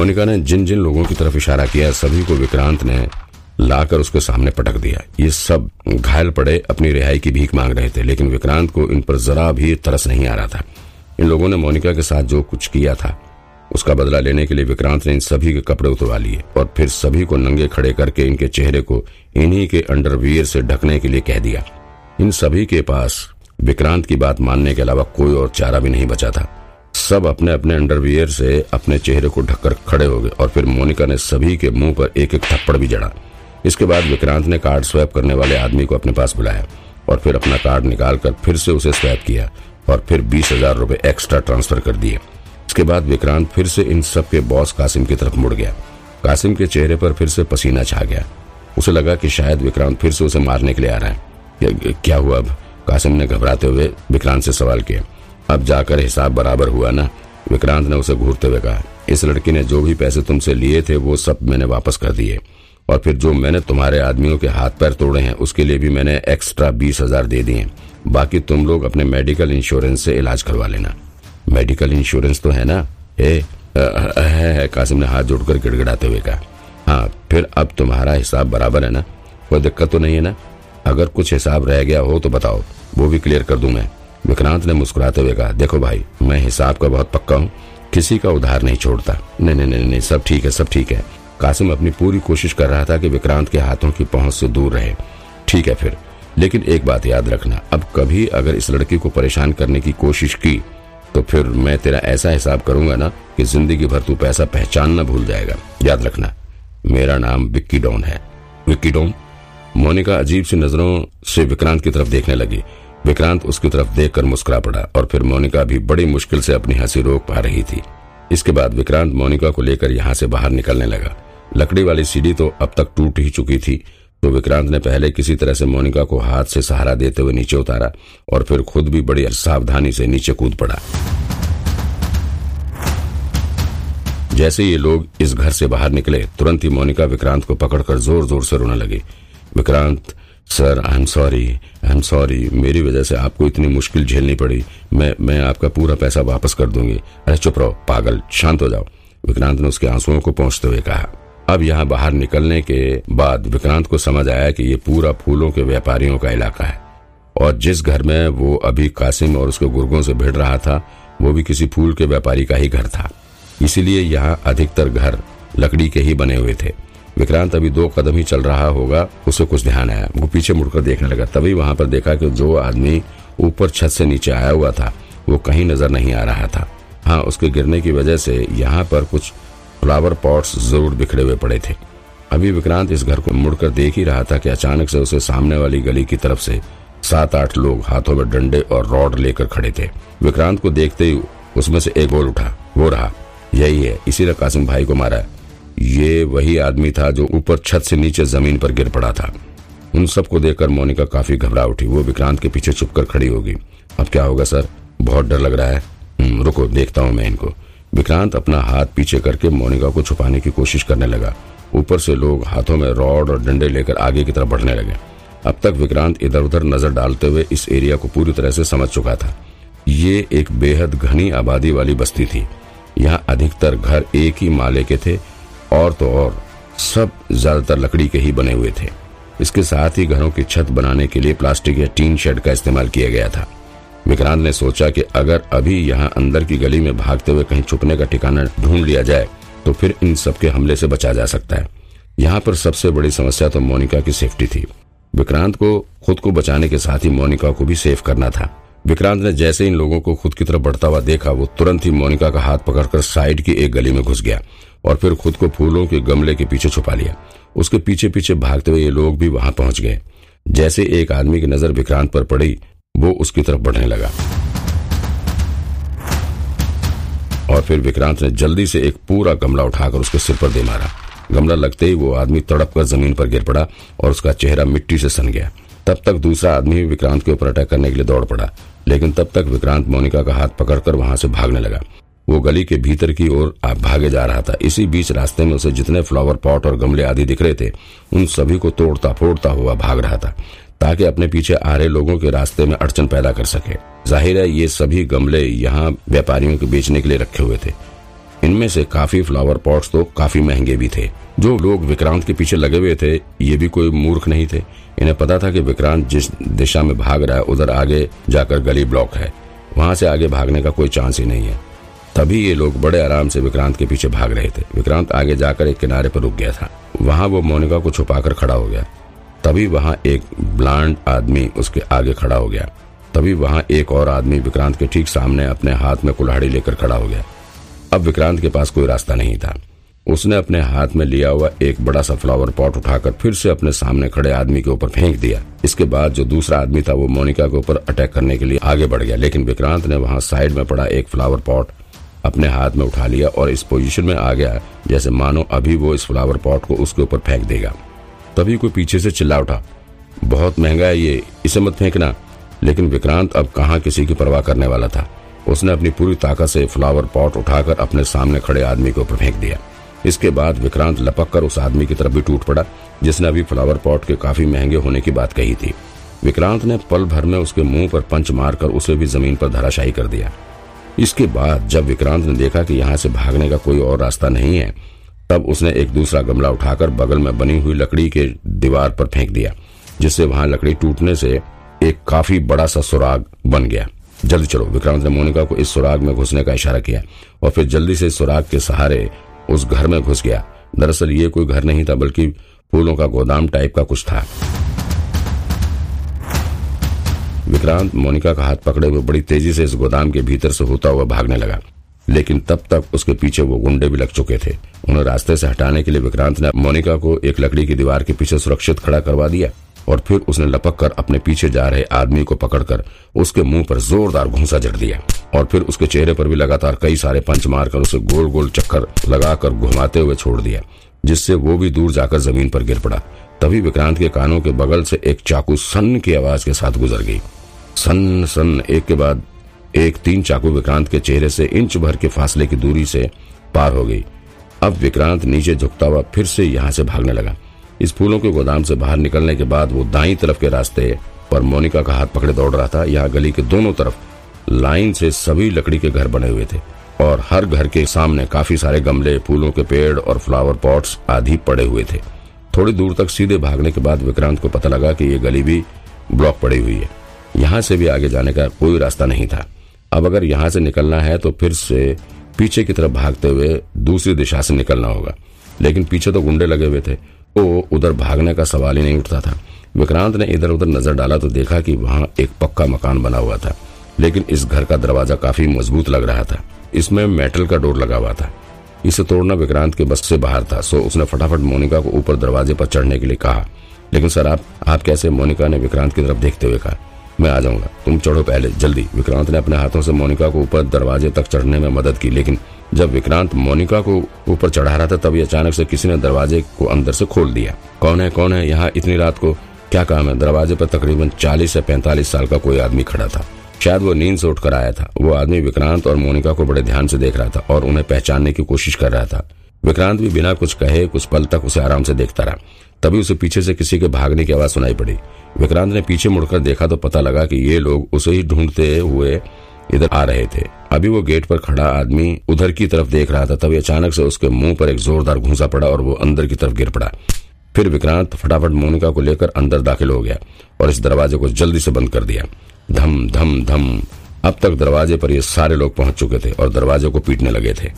मोनिका ने जिन जिन लोगों की तरफ़ इशारा किया, सभी को विक्रांत ने लाकर उसके सामने पटक दिया। ये सब घायल पड़े अपनी रिहाई की भीख मांग रहे थे, लेकिन विक्रांत को इन पर जरा भी तरस नहीं आ रहा था। इन लोगों ने मोनिका के साथ जो कुछ किया था, उसका बदला लेने के लिए विक्रांत ने इन सभी के कपड़े उतरवा लिए और फिर सभी को नंगे खड़े करके इनके चेहरे को इन्हीं के अंडरवियर से ढकने के लिए कह दिया। इन सभी के पास विक्रांत की बात मानने के अलावा कोई और चारा भी नहीं बचा था। सब अपने अपने अंडरवियर से अपने चेहरे को ढककर खड़े हो गए और फिर मोनिका ने सभी के मुँह पर एक एक थप्पड़ भी जड़ा। इसके बाद विक्रांत ने कार्ड स्वैप करने वाले आदमी को अपने पास बुलाया और फिर अपना कार्ड निकालकर फिर से उसे स्वैप किया और फिर बीस हज़ार रूपए एक्स्ट्रा ट्रांसफ़र कर दिए। इसके बाद विक्रांत फिर से इन सब के बॉस कासिम की तरफ़ मुड़ गया। कासिम के चेहरे पर फिर से पसीना छा गया। उसे लगा कि शायद विक्रांत फिर से उसे मारने के लिए आ रहा है। क्या हुआ अब? कासिम ने घबराते हुए विक्रांत से सवाल किया। अब जाकर हिसाब बराबर हुआ ना? विक्रांत ने उसे घूरते हुए कहा इस लड़की ने जो भी पैसे तुमसे लिए थे वो सब मैंने वापस कर दिए। और फिर जो मैंने तुम्हारे आदमियों के हाथ पैर तोड़े हैं उसके लिए भी मैंने एक्स्ट्रा बीस हज़ार दे दिए। बाकी तुम लोग अपने मेडिकल इंश्योरेंस से इलाज करवा लेना। मेडिकल इंश्योरेंस तो है ना? ए, आ, है, है कासिम ने हाथ जोड़कर गिड़गिड़ाते हुए कहा। हाँ फिर अब तुम्हारा हिसाब बराबर है ना? कोई दिक्कत तो नहीं है ना? अगर कुछ हिसाब रह गया हो तो बताओ वो भी क्लियर कर दूँ मैं। विक्रांत ने मुस्कुराते हुए कहा, देखो भाई, मैं हिसाब का बहुत पक्का हूँ, किसी का उधार नहीं छोड़ता। नहीं नहीं नहीं नहीं, सब ठीक है, सब ठीक है। कासिम अपनी पूरी कोशिश कर रहा था कि विक्रांत के हाथों की पहुँच से दूर रहे। ठीक है फिर, लेकिन एक बात याद रखना, अब कभी अगर इस लड़की को परेशान करने की कोशिश की तो फिर मैं तेरा ऐसा हिसाब करूँगा ना कि ज़िंदगी भर तू पैसा पहचानना भूल जाएगा। याद रखना, मेरा नाम विक्की डॉन है। विक्की डॉन? मोनिका अजीब सी नज़रों से विक्रांत की तरफ़ देखने लगी। विक्रांत उसकी तरफ़ देखकर मुस्कुरा पड़ा और फिर मोनिका भी बड़ी मुश्किल से अपनी हँसी रोक पा रही थी। इसके बाद विक्रांत मोनिका को लेकर यहाँ से बाहर निकलने लगा। लकड़ी वाली सीढ़ी तो अब तक टूट ही चुकी थी तो विक्रांत ने पहले किसी तरह से मोनिका को हाथ से सहारा देते हुए नीचे उतारा और फिर खुद भी बड़ी सावधानी से नीचे कूद पड़ा। जैसे ये लोग इस घर से बाहर निकले, तुरंत ही मोनिका विक्रांत को पकड़कर ज़ोर ज़ोर से रोने लगी। Vikrant sir I am sorry I am sorry मेरी वजह से आपको इतनी मुश्किल झेलनी पड़ी। मैं मैं आपका पूरा पैसा वापस कर दूँगी। अरे, चुप रहो, पागल, शांत हो जाओ। विक्रांत ने उसके आंसुओं को पहुँचते हुए कहा। अब यहाँ बाहर निकलने के बाद विक्रांत को समझ आया कि ये पूरा फूलों के व्यापारियों का इलाका है। और जिस घर में वो अभी कासिम और उसके गुर्गों से भिड़ रहा था, वो भी किसी फूल के व्यापारी का ही घर था। इसीलिए यहाँ अधिकतर घर लकड़ी के ही बने हुए थे। विक्रांत अभी दो कदम ही चल रहा होगा, उसे कुछ ध्यान आया। वो पीछे मुड़कर देखने लगा। तभी वहाँ पर देखा कि जो आदमी ऊपर छत से नीचे आया हुआ था, वो कहीं नज़र नहीं आ रहा था। हाँ उसके गिरने की वजह से यहाँ पर कुछ फ्लावर पॉट्स ज़रूर बिखरे हुए पड़े थे। अभी विक्रांत इस घर को मुड़कर देख ही रहा था कि अचानक से उसे सामने वाली गली की तरफ़ से सात आठ लोग हाथों में डंडे और रॉड लेकर खड़े थे। विक्रांत को देखते ही उसमें से एक बोल उठा। वो रहा, यही है इसीलिए कासिम भाई को मारा ये वही आदमी था जो ऊपर छत से नीचे ज़मीन पर गिर पड़ा था। उन सबको देखकर मोनिका काफ़ी घबरा उठी। वो विक्रांत के पीछे छुपकर खड़ी होगी। अब क्या होगा सर? बहुत डर लग रहा है। हम्म, रुको देखता हूँ मैं इनको। विक्रांत अपना हाथ पीछे करके मोनिका को छुपाने की कोशिश करने लगा। ऊपर से लोग हाथों में रॉड और डंडे लेकर आगे की तरफ़ बढ़ने लगे। अब तक विक्रांत इधर उधर नज़र डालते हुए इस एरिया को पूरी तरह से समझ चुका था। ये एक बेहद घनी आबादी वाली बस्ती थी। यहाँ अधिकतर घर एक ही माले के थे और तो और। सब ज़्यादातर लकड़ी के ही बने हुए थे। इसके साथ ही घरों की छत बनाने के लिए प्लास्टिक या टीन शेड का इस्तेमाल किया गया था। विक्रांत ने सोचा कि अगर अभी यहाँ अंदर की गली में भागते हुए कहीं छुपने का ठिकाना ढूंढ लिया जाए तो फिर इन सब के हमले से बचा जा सकता है। यहाँ पर सबसे बड़ी समस्या तो मोनिका की सेफ्टी थी। विक्रांत को खुद को बचाने के साथ ही मोनिका को भी सेफ़ करना था। विक्रांत ने जैसे इन लोगों को खुद की तरफ़ बढ़ता हुआ देखा, वो तुरंत ही मोनिका का हाथ पकड़कर साइड की एक गली में घुस गया और फिर खुद को फूलों के गमले के पीछे छुपा लिया। उसके पीछे पीछे भागते हुए ये लोग भी वहाँ पहुँच गए। जैसे एक आदमी की नज़र विक्रांत पर पड़ी, वो उसकी तरफ़ बढ़ने लगा। और फिर विक्रांत ने जल्दी से एक पूरा गमला उठाकर उसके सिर पर दे मारा। गमला लगते ही वो आदमी तड़प कर ज़मीन पर गिर पड़ा और उसका चेहरा मिट्टी से सन गया। तब तक दूसरा आदमी विक्रांत के ऊपर अटैक करने के लिए दौड़ पड़ा, लेकिन तब तक विक्रांत मोनिका का हाथ पकड़कर वहाँ से भागने लगा। वो गली के भीतर की ओर भागे जा रहा था। इसी बीच रास्ते में उसे जितने फ्लावर पॉट और गमले आदि दिख रहे थे, उन सभी को तोड़ता फोड़ता हुआ भाग रहा था, ताकि अपने पीछे आ रहे लोगों के रास्ते में अड़चन पैदा कर सके। ज़ाहिर है, ये सभी गमले यहाँ व्यापारियों के बेचने के लिए रखे हुए थे। इनमें से काफ़ी फ्लावर पॉट्स तो काफ़ी महँगे भी थे। जो लोग विक्रांत के पीछे लगे हुए थे, ये भी कोई मूर्ख नहीं थे। इन्हें पता था कि विक्रांत जिस दिशा में भाग रहा है, उधर आगे जाकर गली ब्लॉक है। वहाँ से आगे भागने का कोई चांस ही नहीं है। तभी ये लोग बड़े आराम से विक्रांत के पीछे भाग रहे थे। विक्रांत आगे जाकर एक किनारे पर रुक गया था। वहाँ वो मोनिका को छुपाकर खड़ा हो गया। तभी वहाँ एक ब्लांड आदमी उसके आगे खड़ा हो गया। तभी वहाँ एक और आदमी विक्रांत के ठीक सामने अपने हाथ में कुल्हाड़ी लेकर खड़ा हो गया। अब विक्रांत के पास कोई रास्ता नहीं था। उसने अपने हाथ में लिया हुआ एक बड़ा सा फ्लावर पॉट उठाकर फिर से अपने सामने खड़े आदमी के ऊपर फेंक दिया। इसके बाद जो दूसरा आदमी था, वो मोनिका के ऊपर अटैक करने के लिए आगे बढ़ गया, लेकिन विक्रांत ने वहाँ साइड में पड़ा एक फ्लावर पॉट अपने हाथ में उठा लिया और इस पोजीशन में आ गया जैसे मानो अभी वो इस फ्लावर पॉट को उसके ऊपर फेंक देगा। तभी कोई पीछे से चिल्ला उठा, बहुत महँगा है ये, इसे मत फेंकना। लेकिन विक्रांत अब कहा किसी की परवाह करने वाला था। उसने अपनी पूरी ताकत से फ्लावर पॉट उठाकर अपने सामने खड़े आदमी के ऊपर फेंक दिया। इसके बाद विक्रांत लपक कर उस आदमी की तरफ़ भी टूट पड़ा, जिसने अभी फ्लावर पॉट के काफ़ी महँगे होने की बात कही थी। विक्रांत ने पल भर में उसके मुँह पर पंच मारकर उसे भी ज़मीन पर धराशायी कर दिया। इसके बाद जब विक्रांत ने देखा कि यहाँ से भागने का कोई और रास्ता नहीं है, तब उसने एक दूसरा गमला उठाकर बगल में बनी हुई लकड़ी के दीवार पर फेंक दिया, जिससे वहाँ लकड़ी टूटने से एक काफ़ी बड़ा सा सुराग बन गया। जल्दी चलो। विक्रांत ने मोनिका को इस सुराग में घुसने का इशारा किया और फिर जल्दी से सुराग के सहारे उस घर में घुस गया। दरअसल ये कोई घर नहीं था, बल्कि फूलों का गोदाम टाइप का कुछ था। विक्रांत मोनिका का हाथ पकड़े हुए बड़ी तेज़ी से इस गोदाम के भीतर से होता हुआ भागने लगा। लेकिन तब तक उसके पीछे वो गुंडे भी लग चुके थे। उन्हें रास्ते से हटाने के लिए विक्रांत ने मोनिका को एक लकड़ी की दीवार के पीछे सुरक्षित खड़ा करवा दिया। और फिर उसने लपक कर अपने पीछे जा रहे आदमी को पकड़कर उसके मुँह पर जोरदार घूसा जड़ दिया। और फिर उसके चेहरे पर भी लगातार कई सारे पंच मारकर उसे गोल गोल चक्कर लगाकर घुमाते हुए छोड़ दिया, जिससे वो भी दूर जाकर ज़मीन पर गिर पड़ा। तभी विक्रांत के कानों के बगल से एक चाकू सन्न की आवाज़ के साथ गुजर गई। सन्न सन्न, एक के बाद एक तीन चाकू विक्रांत के चेहरे से इंच भर के फासले की दूरी से पार हो गई। अब विक्रांत नीचे झुकता हुआ फिर से यहाँ से भागने लगा। इस फूलों के गोदाम से बाहर निकलने के बाद वो दाई तरफ़ के रास्ते पर मोनिका का हाथ पकड़े दौड़ रहा था। यहाँ गली के दोनों तरफ़ लाइन से सभी लकड़ी के घर बने हुए थे और हर घर के सामने काफ़ी सारे गमले, फूलों के पेड़ और फ्लावर पॉट्स आदि पड़े हुए थे। थोड़ी दूर तक सीधे भागने के बाद विक्रांत को पता लगा कि ये गली भी ब्लॉक पड़ी हुई है। यहाँ से भी आगे जाने का कोई रास्ता नहीं था। अब अगर यहाँ से निकलना है तो फिर से पीछे की तरफ़ भागते हुए दूसरी दिशा से निकलना होगा। लेकिन पीछे तो गुंडे लगे हुए थे। वो उधर भागने का सवाल ही नहीं उठता था। विक्रांत ने इधर उधर नज़र डाला तो देखा कि वहाँ एक पक्का मकान बना हुआ था, लेकिन इस घर का दरवाज़ा काफ़ी मज़बूत लग रहा था। इसमें मेटल का डोर लगा हुआ था। इसे तोड़ना विक्रांत के बस से बाहर था, सो उसने फटाफट मोनिका को ऊपर दरवाजे पर चढ़ने के लिए कहा। लेकिन सर, आप आप कैसे? मोनिका ने विक्रांत की तरफ़ देखते हुए कहा, मैं आ जाऊँगा, तुम चढ़ो पहले, जल्दी। विक्रांत ने अपने हाथों से मोनिका को ऊपर दरवाजे तक चढ़ने में मदद की, लेकिन जब विक्रांत मोनिका को ऊपर चढ़ा रहा था तभी अचानक से किसी ने दरवाजे को अंदर से खोल दिया। कौन है कौन है यहाँ इतनी रात को? क्या काम है? दरवाजे पर तकरीबन चालीस से पैंतालीस साल का कोई आदमी खड़ा था। शायद वो नींद से उठकर आया था। वो आदमी विक्रांत और मोनिका को बड़े ध्यान से देख रहा था और उन्हें पहचानने की कोशिश कर रहा था। विक्रांत भी बिना कुछ कहे, कुछ पल तक उसे आराम से देखता रहा। तभी उसे पीछे से किसी के भागने की आवाज़ सुनाई पड़ी। विक्रांत ने पीछे मुड़कर देखा तो पता लगा कि ये लोग उसे ही ढूंढते हुए इधर आ रहे थे। अभी वो गेट पर खड़ा आदमी उधर की तरफ़ देख रहा था तभी अचानक से उसके मुँह पर एक जोरदार घूसा पड़ा और वो अंदर की तरफ़ गिर पड़ा। फिर विक्रांत फटाफट मोनिका को लेकर अंदर दाखिल हो गया और इस दरवाजे को जल्दी से बंद कर दिया। धम धम धम। अब तक दरवाजे पर ये सारे लोग पहुँच चुके थे और दरवाजे को पीटने लगे थे।